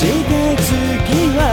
して次は